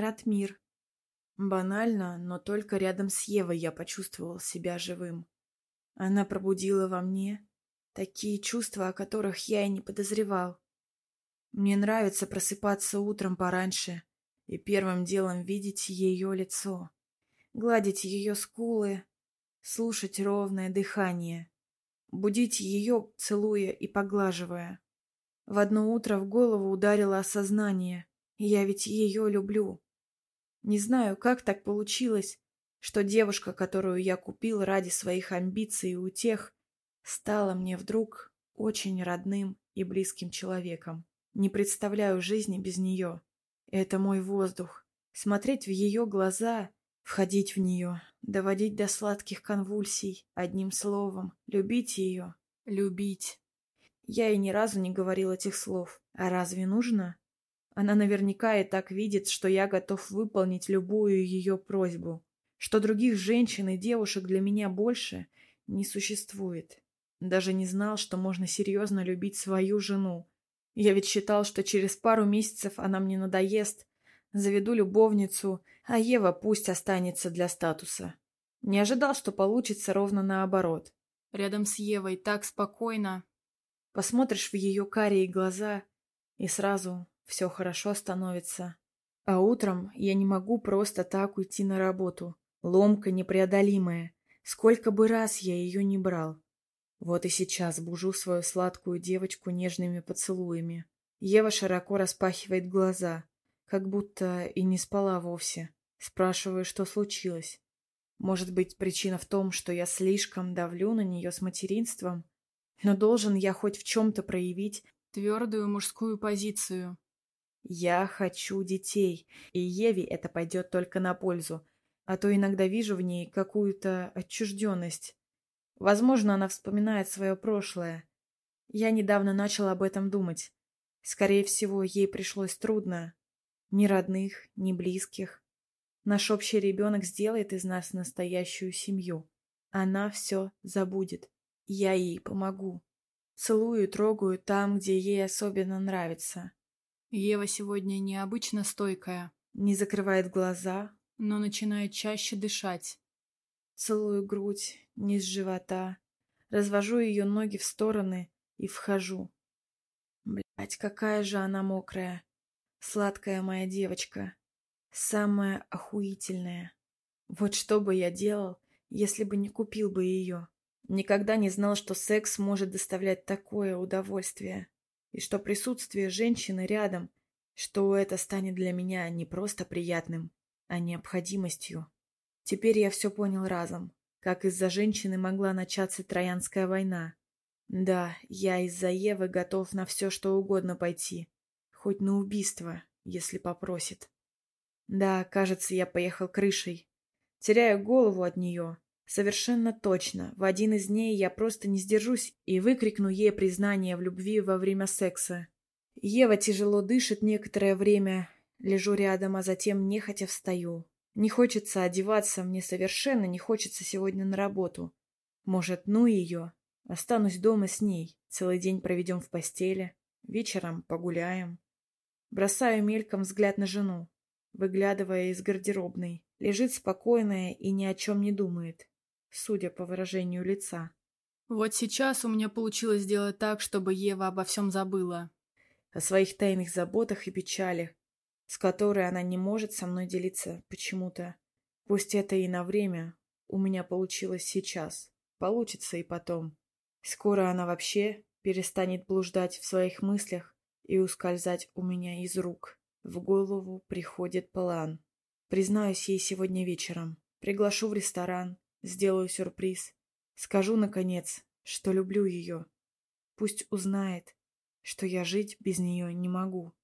Ратмир. Банально, но только рядом с Евой я почувствовал себя живым. Она пробудила во мне такие чувства, о которых я и не подозревал. Мне нравится просыпаться утром пораньше и первым делом видеть ее лицо, гладить ее скулы, слушать ровное дыхание, будить ее, целуя и поглаживая. В одно утро в голову ударило осознание. Я ведь ее люблю. Не знаю, как так получилось, что девушка, которую я купил ради своих амбиций и утех, стала мне вдруг очень родным и близким человеком. Не представляю жизни без нее. Это мой воздух. Смотреть в ее глаза, входить в нее, доводить до сладких конвульсий, одним словом, любить ее, любить. Я и ни разу не говорил этих слов. А разве нужно? Она наверняка и так видит, что я готов выполнить любую ее просьбу. Что других женщин и девушек для меня больше не существует. Даже не знал, что можно серьезно любить свою жену. Я ведь считал, что через пару месяцев она мне надоест, заведу любовницу, а Ева пусть останется для статуса. Не ожидал, что получится ровно наоборот. Рядом с Евой так спокойно, Посмотришь в ее карие глаза, и сразу все хорошо становится. А утром я не могу просто так уйти на работу. Ломка непреодолимая. Сколько бы раз я ее не брал. Вот и сейчас бужу свою сладкую девочку нежными поцелуями. Ева широко распахивает глаза, как будто и не спала вовсе. Спрашиваю, что случилось. Может быть, причина в том, что я слишком давлю на нее с материнством? Но должен я хоть в чем-то проявить твердую мужскую позицию. Я хочу детей, и Еве это пойдет только на пользу, а то иногда вижу в ней какую-то отчужденность. Возможно, она вспоминает свое прошлое. Я недавно начал об этом думать. Скорее всего, ей пришлось трудно. Ни родных, ни близких. Наш общий ребенок сделает из нас настоящую семью. Она все забудет. Я ей помогу. Целую трогаю там, где ей особенно нравится. Ева сегодня необычно стойкая. Не закрывает глаза, но начинает чаще дышать. Целую грудь, низ живота. Развожу ее ноги в стороны и вхожу. Блять, какая же она мокрая. Сладкая моя девочка. Самая охуительная. Вот что бы я делал, если бы не купил бы ее. Никогда не знал, что секс может доставлять такое удовольствие, и что присутствие женщины рядом, что это станет для меня не просто приятным, а необходимостью. Теперь я все понял разом, как из-за женщины могла начаться Троянская война. Да, я из-за Евы готов на все, что угодно пойти, хоть на убийство, если попросит. Да, кажется, я поехал крышей. Теряю голову от нее, Совершенно точно. В один из дней я просто не сдержусь и выкрикну ей признание в любви во время секса. Ева тяжело дышит некоторое время. Лежу рядом, а затем нехотя встаю. Не хочется одеваться, мне совершенно не хочется сегодня на работу. Может, ну ее? Останусь дома с ней. Целый день проведем в постели. Вечером погуляем. Бросаю мельком взгляд на жену, выглядывая из гардеробной. Лежит спокойная и ни о чем не думает судя по выражению лица. Вот сейчас у меня получилось сделать так, чтобы Ева обо всем забыла. О своих тайных заботах и печалях, с которой она не может со мной делиться почему-то. Пусть это и на время, у меня получилось сейчас, получится и потом. Скоро она вообще перестанет блуждать в своих мыслях и ускользать у меня из рук. В голову приходит план. Признаюсь ей сегодня вечером. Приглашу в ресторан, Сделаю сюрприз. Скажу, наконец, что люблю ее. Пусть узнает, что я жить без нее не могу.